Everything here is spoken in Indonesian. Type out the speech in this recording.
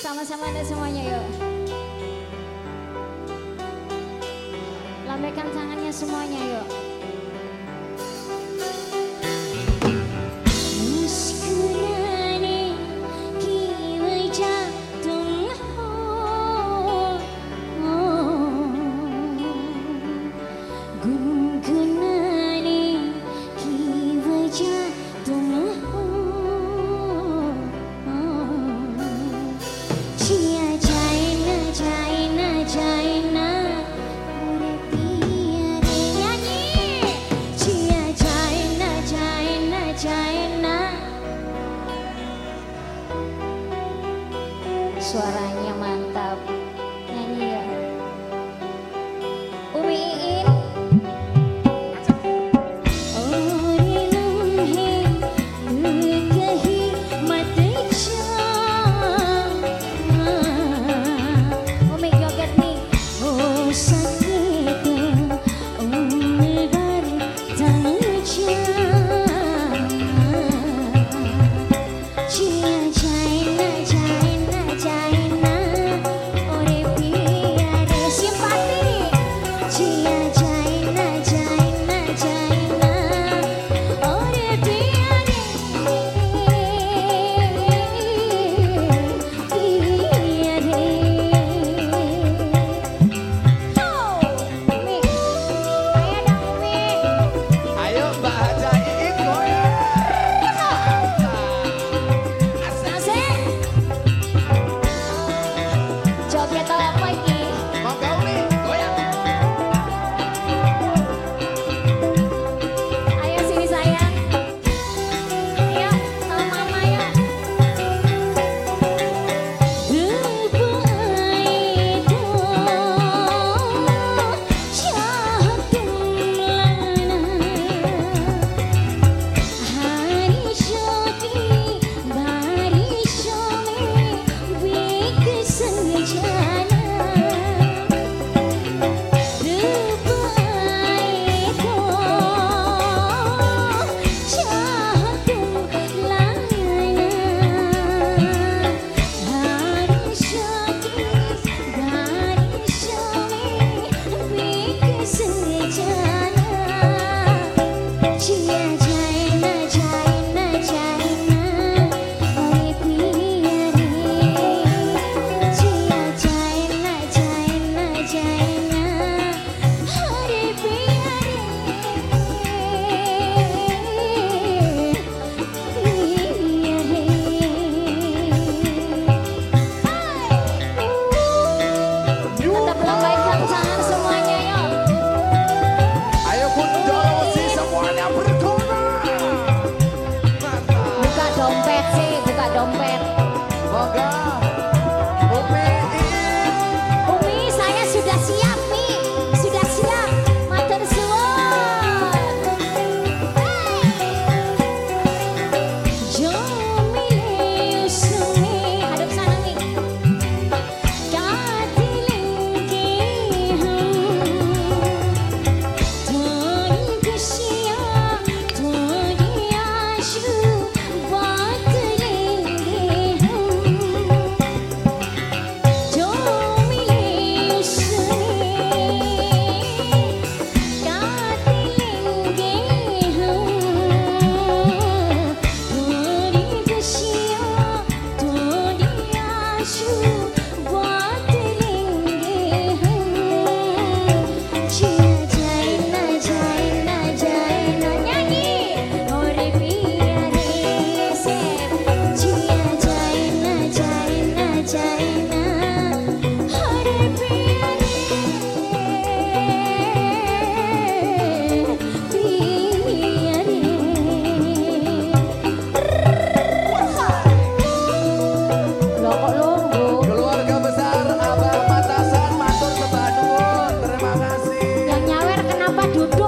Sama-sama anda semuanya yuk. Lambaikan tangannya semuanya yuk. Suaranya đồng bèn batu